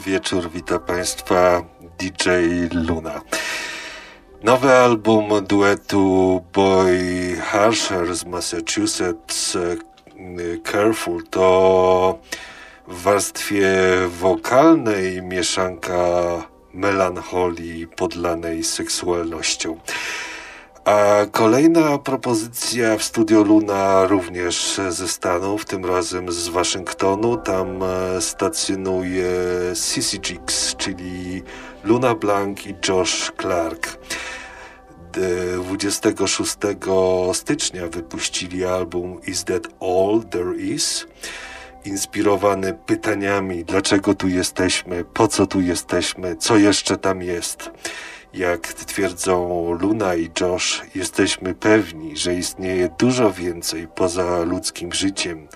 wieczór, witam Państwa DJ Luna. Nowy album duetu Boy Harsher z Massachusetts, e, Careful, to w warstwie wokalnej mieszanka melancholii podlanej seksualnością. A kolejna propozycja w Studio Luna również ze Stanów, tym razem z Waszyngtonu. Tam e, stacjonuje Sissy czyli Luna Blanc i Josh Clark. 26 stycznia wypuścili album Is That All There Is? Inspirowany pytaniami, dlaczego tu jesteśmy, po co tu jesteśmy, co jeszcze tam jest. Jak twierdzą Luna i Josh, jesteśmy pewni, że istnieje dużo więcej poza ludzkim życiem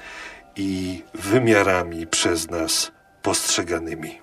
i wymiarami przez nas postrzeganymi.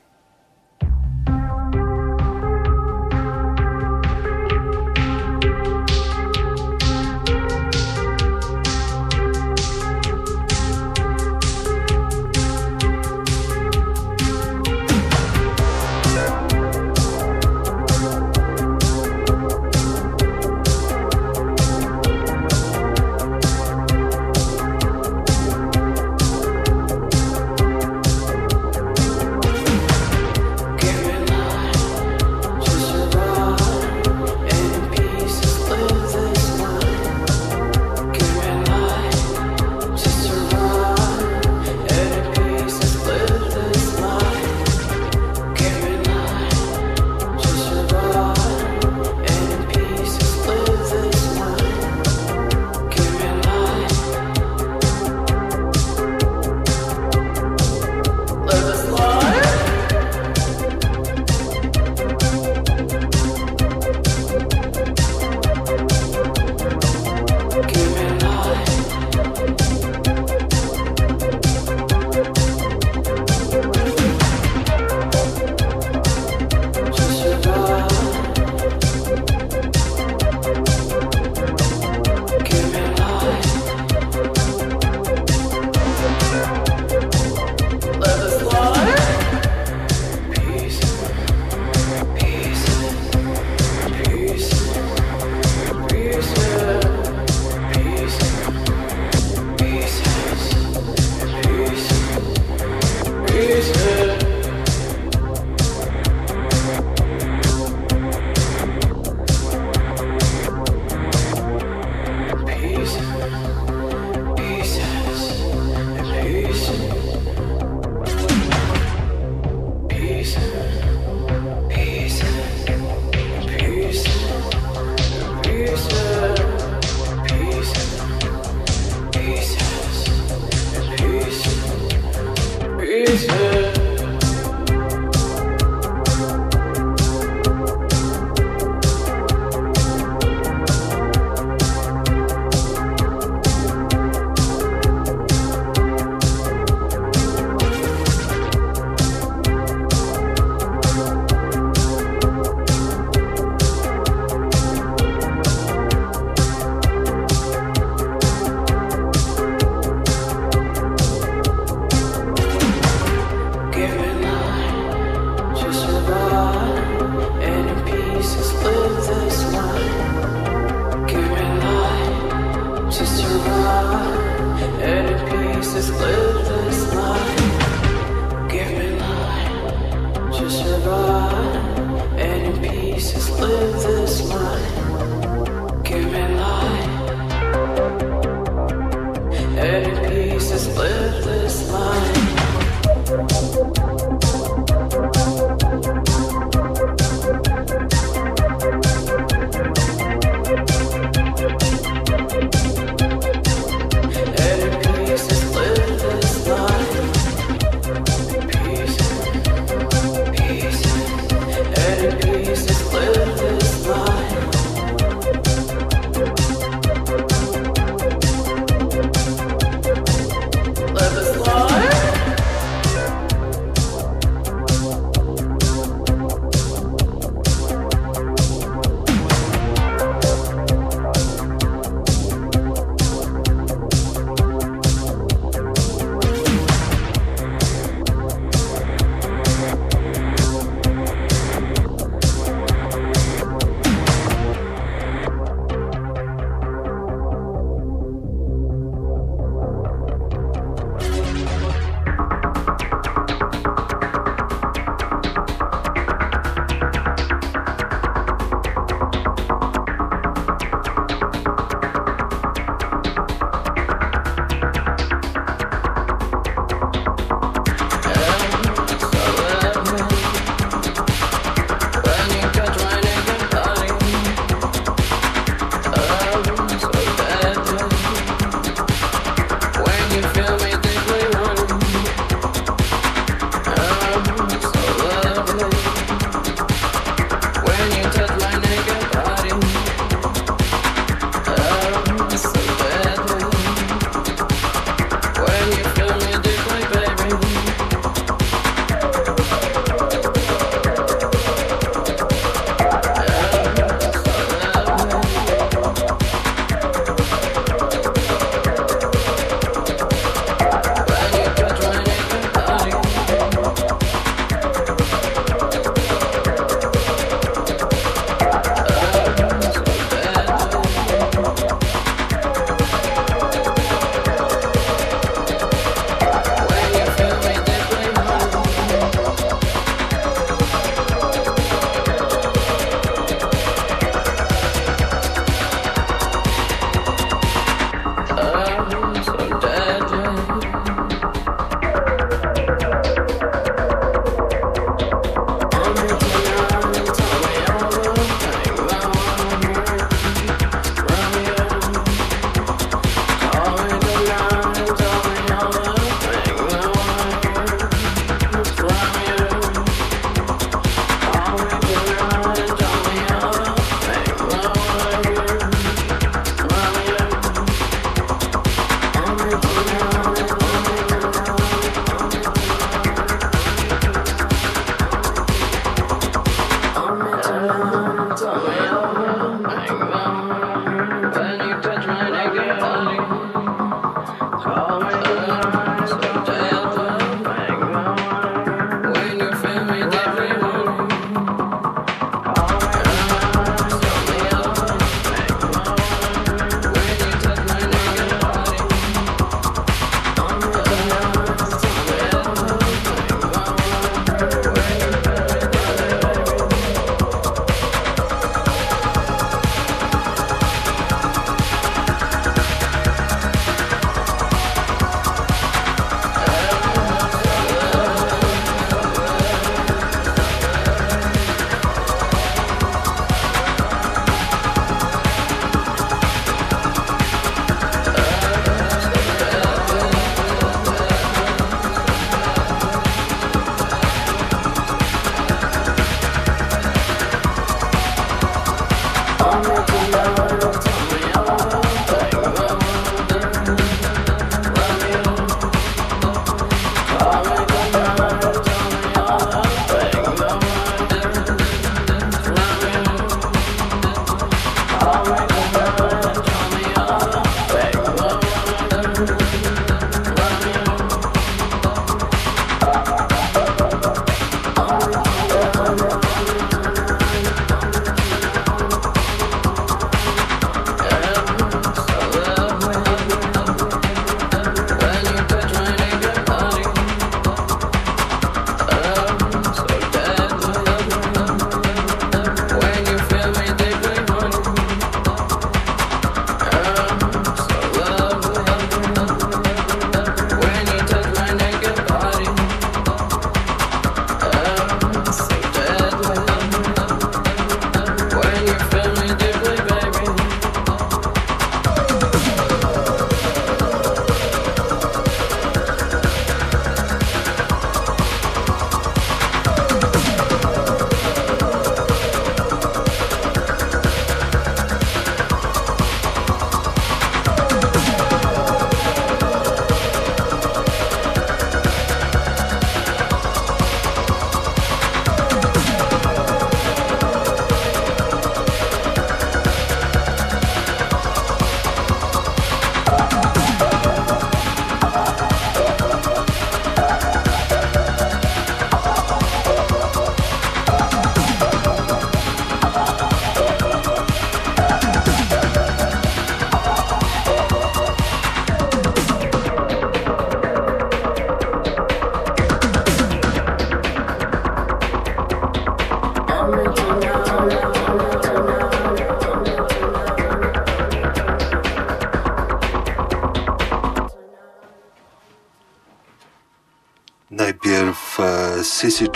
E,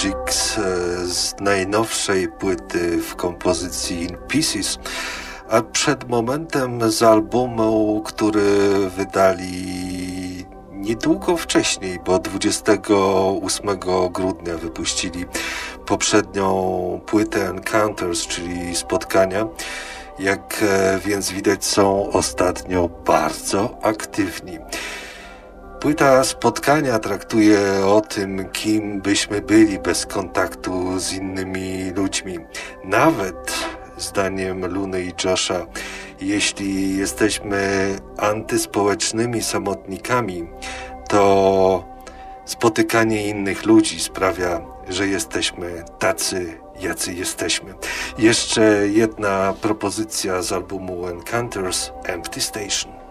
z najnowszej płyty w kompozycji In Pieces, a przed momentem z albumu, który wydali niedługo wcześniej, bo 28 grudnia wypuścili poprzednią płytę Encounters, czyli spotkania. Jak e, więc widać, są ostatnio bardzo aktywni. Płyta spotkania traktuje o tym, kim byśmy byli bez kontaktu z innymi ludźmi. Nawet zdaniem Luny i Josha, jeśli jesteśmy antyspołecznymi samotnikami, to spotykanie innych ludzi sprawia, że jesteśmy tacy, jacy jesteśmy. Jeszcze jedna propozycja z albumu Encounters Empty Station.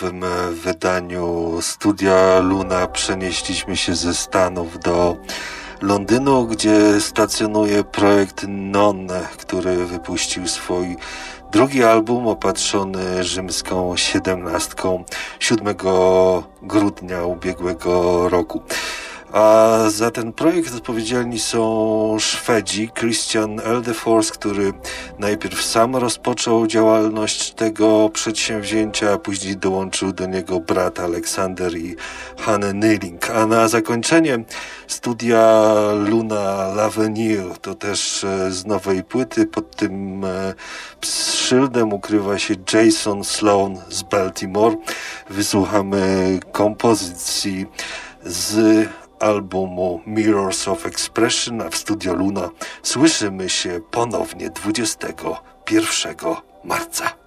Karnawałowym wydaniu Studia Luna przenieśliśmy się ze Stanów do Londynu, gdzie stacjonuje projekt Non, który wypuścił swój drugi album opatrzony rzymską siedemnastką 7 grudnia ubiegłego roku. A za ten projekt odpowiedzialni są Szwedzi, Christian Eldefors, który najpierw sam rozpoczął działalność tego przedsięwzięcia, a później dołączył do niego brat Aleksander i Hanne Nyling. A na zakończenie studia Luna L'Avenir, to też e, z nowej płyty, pod tym e, szyldem ukrywa się Jason Sloan z Baltimore. Wysłuchamy kompozycji z albumu Mirrors of Expression, w studio Luna słyszymy się ponownie 21 marca.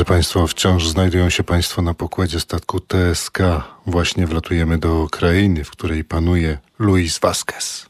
Drodzy Państwo, wciąż znajdują się Państwo na pokładzie statku TSK. Właśnie wlatujemy do krainy, w której panuje Luis Vasquez.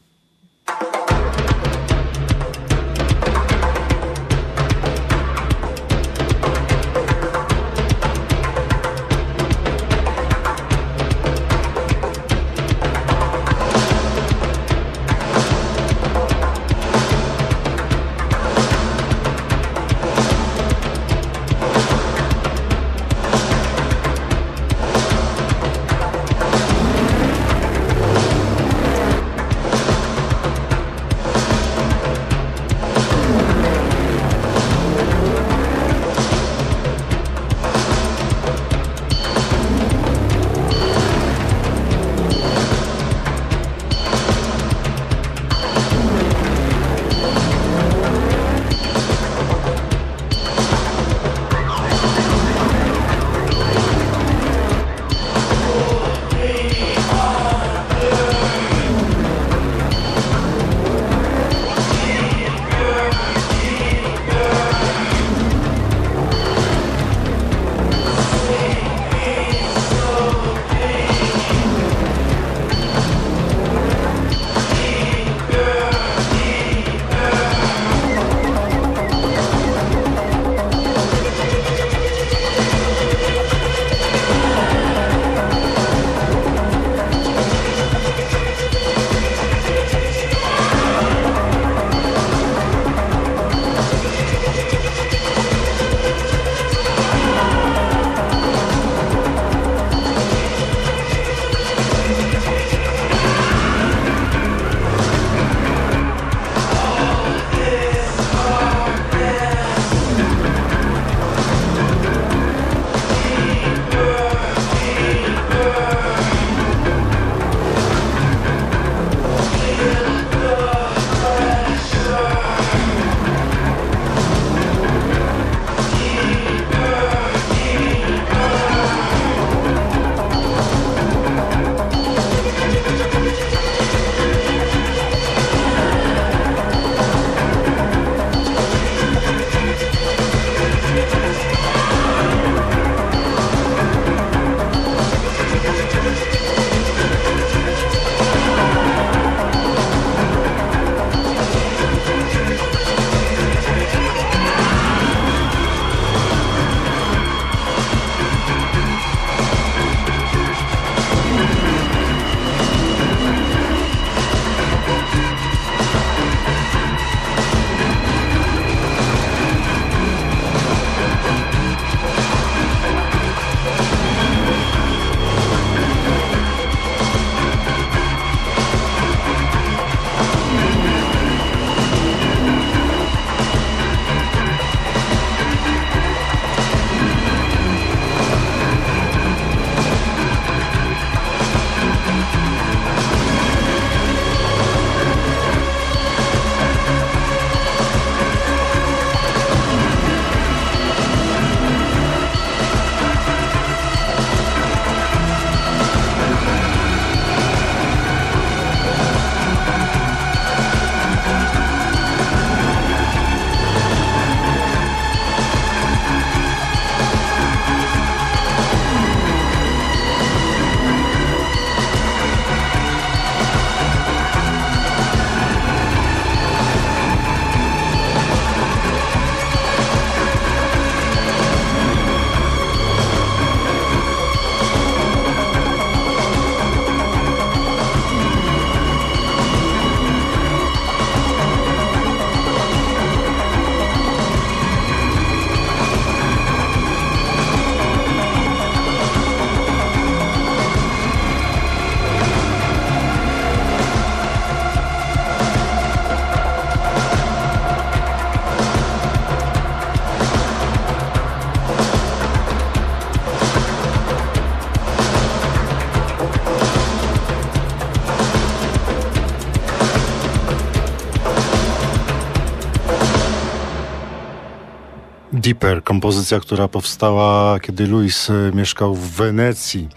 Kompozycja, która powstała, kiedy Louis e, mieszkał w Wenecji.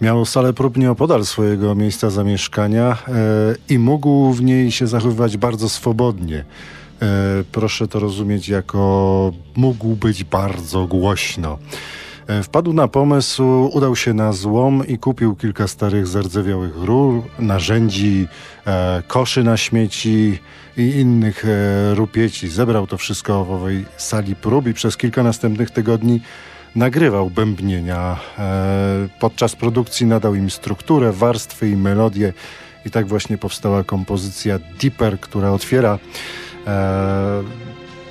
Miał salę prób nieopodal swojego miejsca zamieszkania e, i mógł w niej się zachowywać bardzo swobodnie. proszę to rozumieć jako mógł być bardzo głośno. E, wpadł na pomysł, udał się na złom i kupił kilka starych zardzewiałych rur, narzędzi, e, koszy na śmieci i innych e, rupieci. Zebrał to wszystko w owej sali prób i przez kilka następnych tygodni nagrywał bębnienia. Podczas produkcji nadał im strukturę, warstwy i melodię i tak właśnie powstała kompozycja Deeper, która otwiera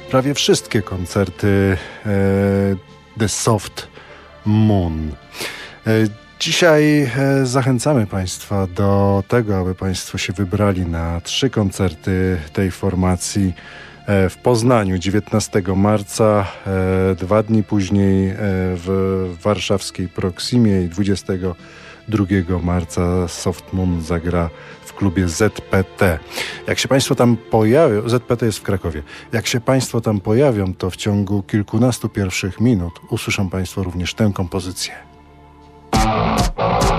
prawie wszystkie koncerty The Soft Moon. E, dzisiaj e, zachęcamy Państwa do tego, aby Państwo się wybrali na trzy koncerty tej formacji e, w Poznaniu 19 marca, dwa dni później w warszawskiej Proximie i 22 marca Soft Moon zagra w klubie ZPT. Jak się Państwo tam pojawią, ZPT jest w Krakowie, jak się Państwo tam pojawią, to w ciągu kilkunastu pierwszych minut usłyszą Państwo również tę kompozycję. Música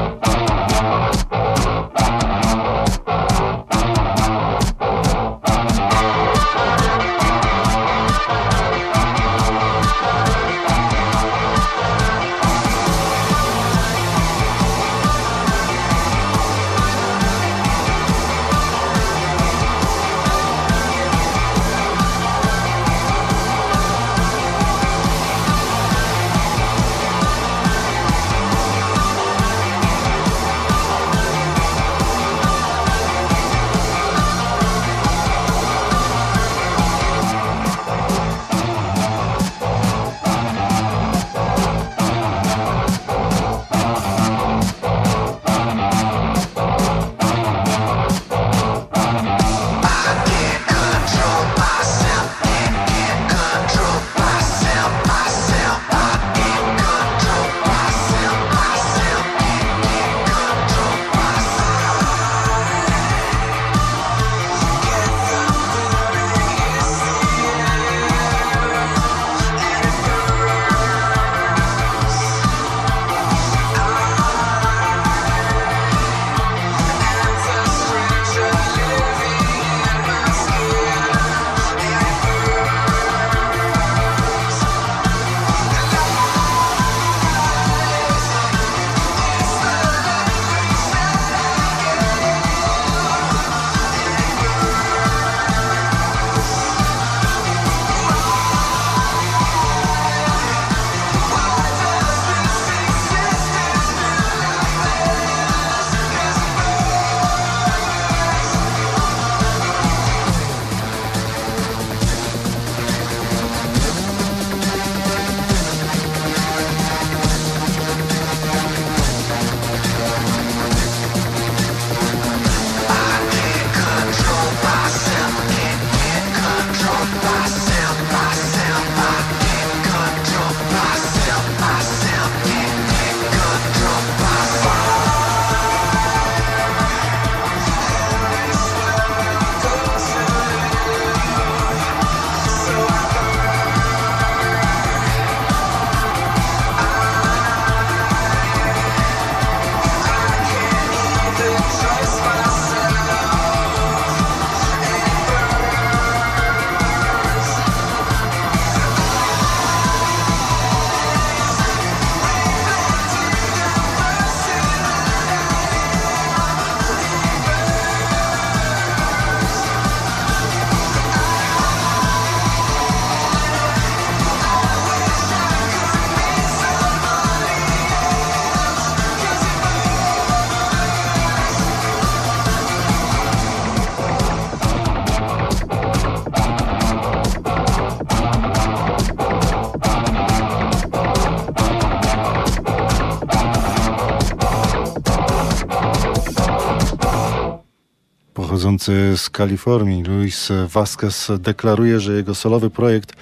z Kalifornii, Luis Vasquez, deklaruje, że jego solowy projekt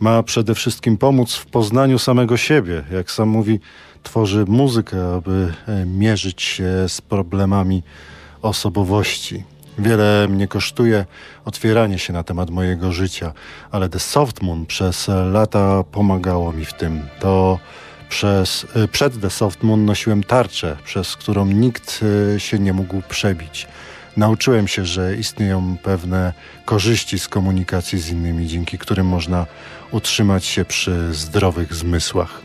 ma przede wszystkim pomóc w poznaniu samego siebie. Jak sam mówi, tworzy muzykę, aby e, mierzyć się z problemami osobowości. Wiele mnie kosztuje otwieranie się na temat mojego życia, ale The Soft Moon przez lata pomagało mi w tym. To przez, e, przed The Soft Moon nosiłem tarczę, przez którą nikt e, się nie mógł przebić. Nauczyłem się, że istnieją pewne korzyści z komunikacji z innymi, dzięki którym można utrzymać się przy zdrowych zmysłach.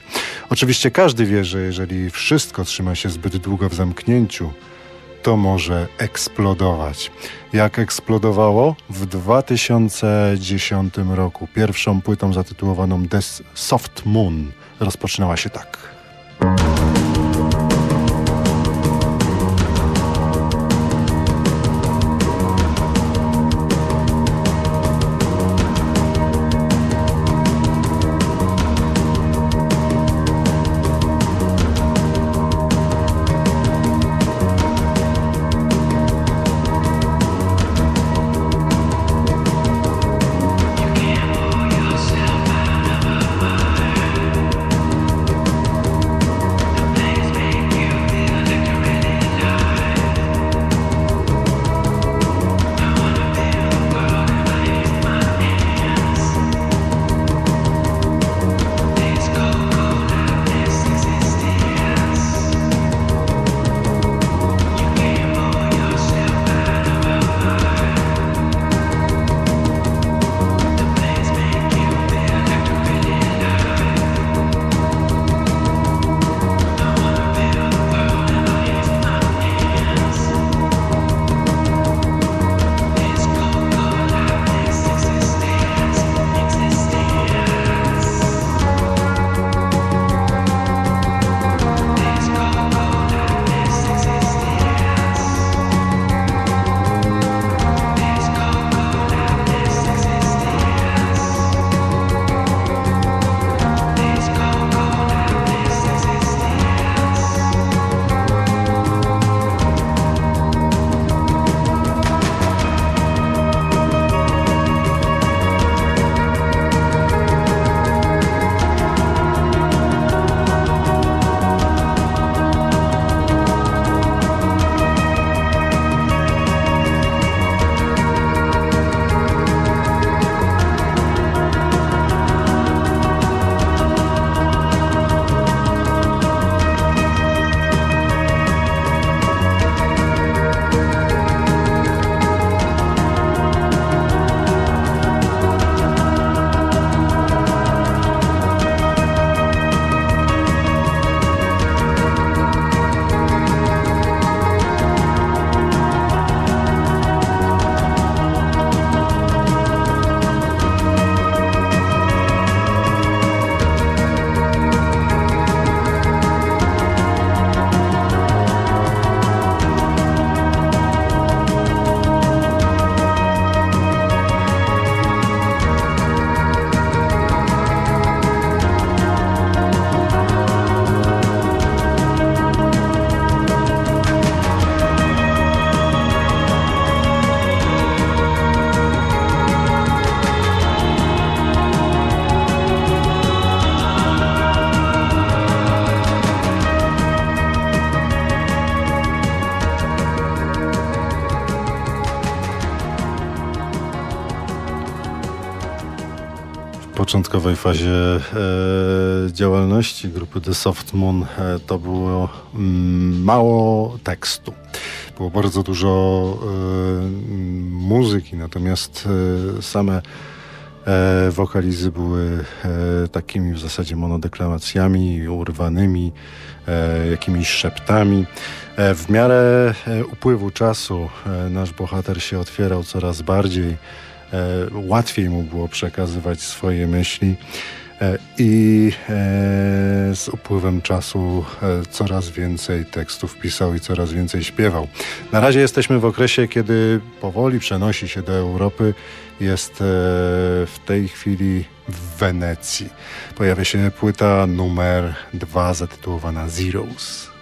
Oczywiście każdy wie, że jeżeli wszystko trzyma się zbyt długo w zamknięciu, to może eksplodować. Jak eksplodowało? W 2010 roku pierwszą płytą zatytułowaną The Soft Moon rozpoczynała się tak. Początkowej fazie e, działalności grupy The Soft Moon e, to było mm, mało tekstu. Było bardzo dużo e, muzyki, natomiast e, same e, wokalizy były e, takimi w zasadzie monodeklamacjami, urwanymi, jakimiś szeptami. w miarę upływu czasu nasz bohater się otwierał coraz bardziej łatwiej mu było przekazywać swoje myśli e, i e, z upływem czasu coraz więcej tekstów pisał i coraz więcej śpiewał. Na razie jesteśmy w okresie, kiedy powoli przenosi się do Europy. Jest w tej chwili w Wenecji. Pojawia się płyta numer dwa zatytułowana Zeros.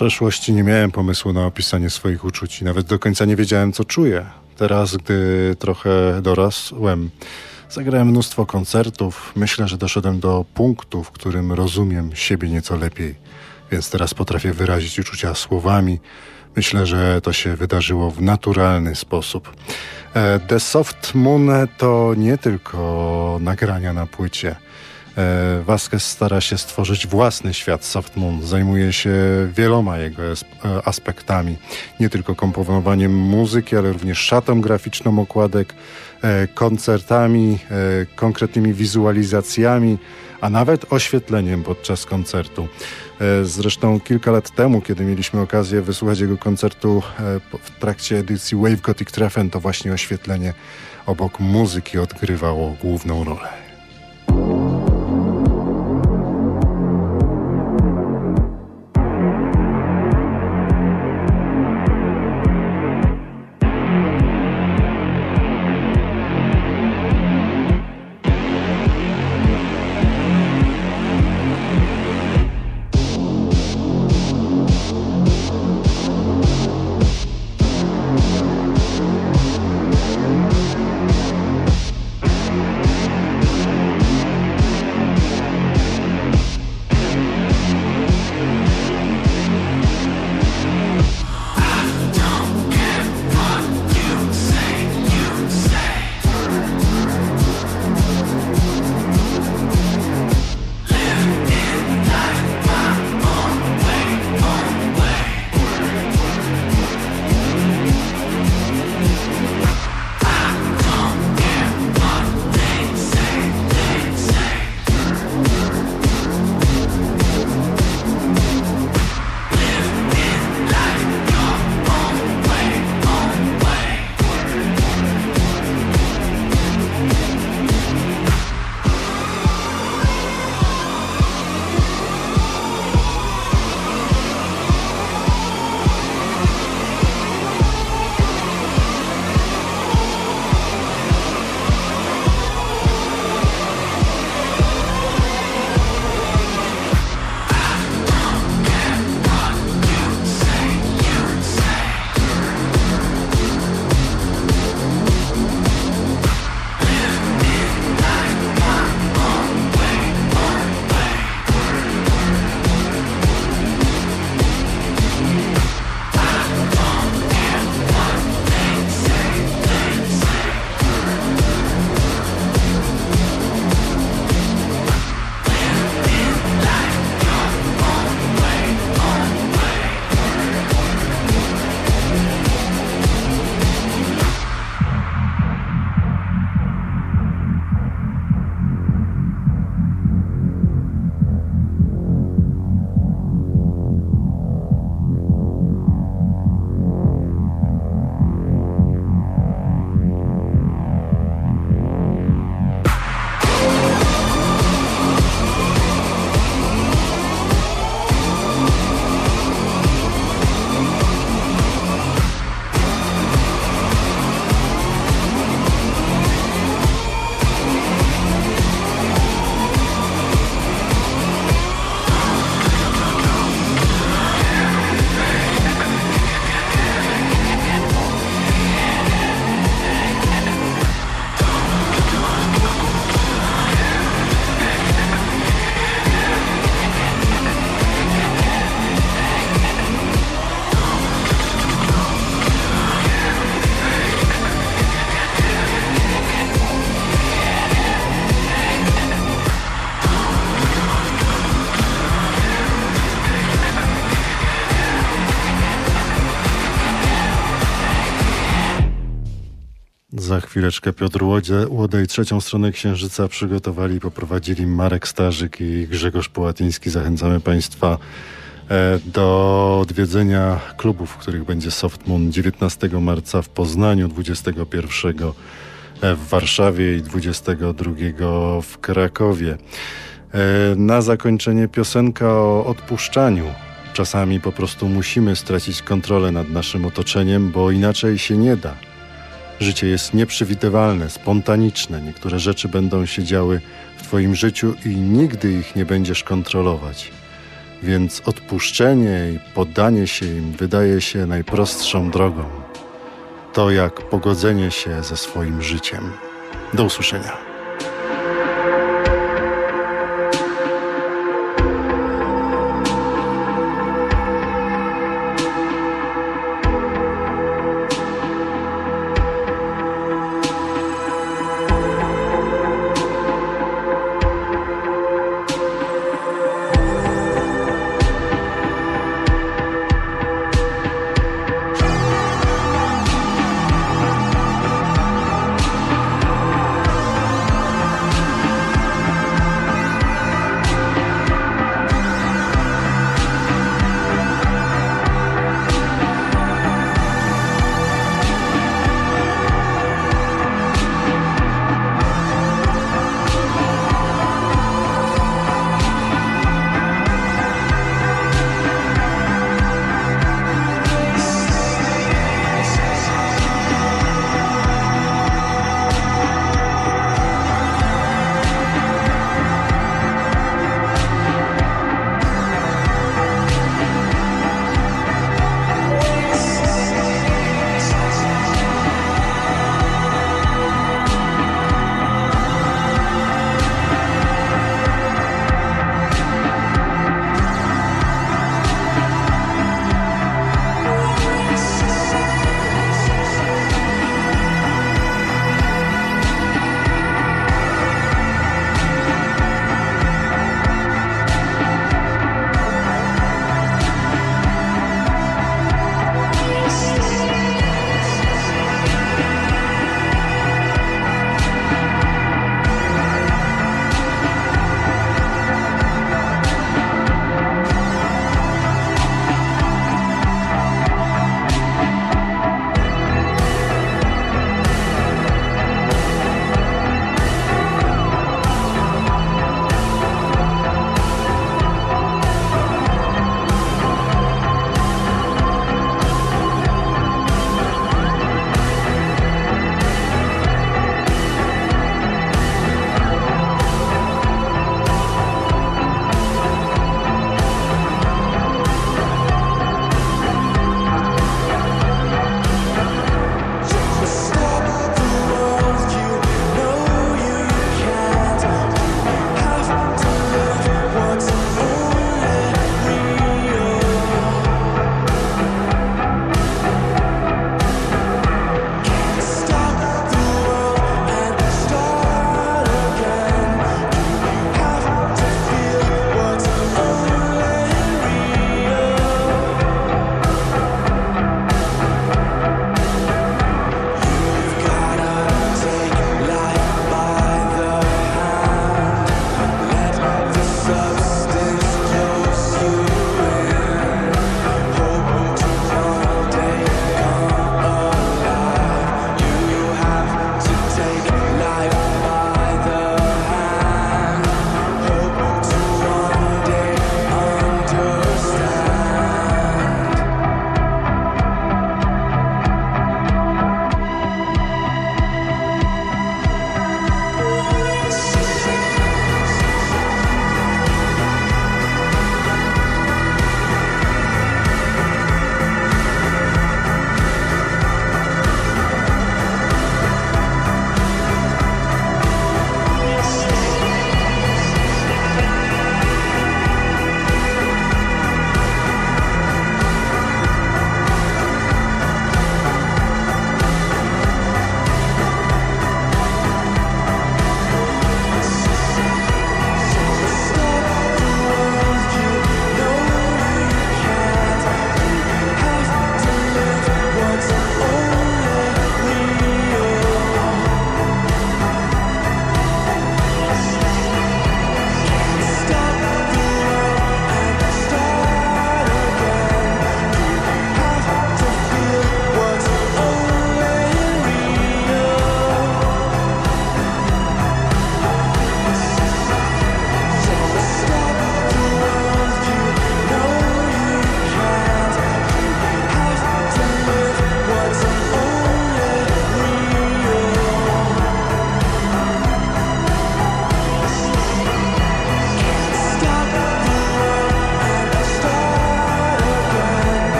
Przeszłości nie miałem pomysłu na opisanie swoich uczuć i nawet do końca nie wiedziałem, co czuję. Teraz, gdy trochę dorasłem, zagrałem mnóstwo koncertów. Myślę, że doszedłem do punktu, w którym rozumiem siebie nieco lepiej, więc teraz potrafię wyrazić uczucia słowami. Myślę, że to się wydarzyło w naturalny sposób. E, The Soft Moon to nie tylko nagrania na płycie. E, Vasquez stara się stworzyć własny świat Soft Moon. Zajmuje się wieloma jego e, aspektami. Nie tylko komponowaniem muzyki, ale również szatą graficzną okładek, e, koncertami, konkretnymi wizualizacjami, a nawet oświetleniem podczas koncertu. Zresztą kilka lat temu, kiedy mieliśmy okazję wysłuchać jego koncertu w trakcie edycji Wave Gothic Treffen, to właśnie oświetlenie obok muzyki odgrywało główną rolę. Chwileczkę Piotr Łodzie, Łodej trzecią stronę Księżyca przygotowali i poprowadzili Marek Starzyk i Grzegorz Połatyński. Zachęcamy Państwa e, do odwiedzenia klubów, w których będzie Soft Moon 19 marca w Poznaniu, 21 e, w Warszawie i 22 w Krakowie. E, na zakończenie piosenka o odpuszczaniu. Czasami po prostu musimy stracić kontrolę nad naszym otoczeniem, bo inaczej się nie da. Życie jest nieprzewidywalne, spontaniczne. Niektóre rzeczy będą się działy w Twoim życiu i nigdy ich nie będziesz kontrolować. więc odpuszczenie i poddanie się im wydaje się najprostszą drogą. To jak pogodzenie się ze swoim życiem. Do usłyszenia.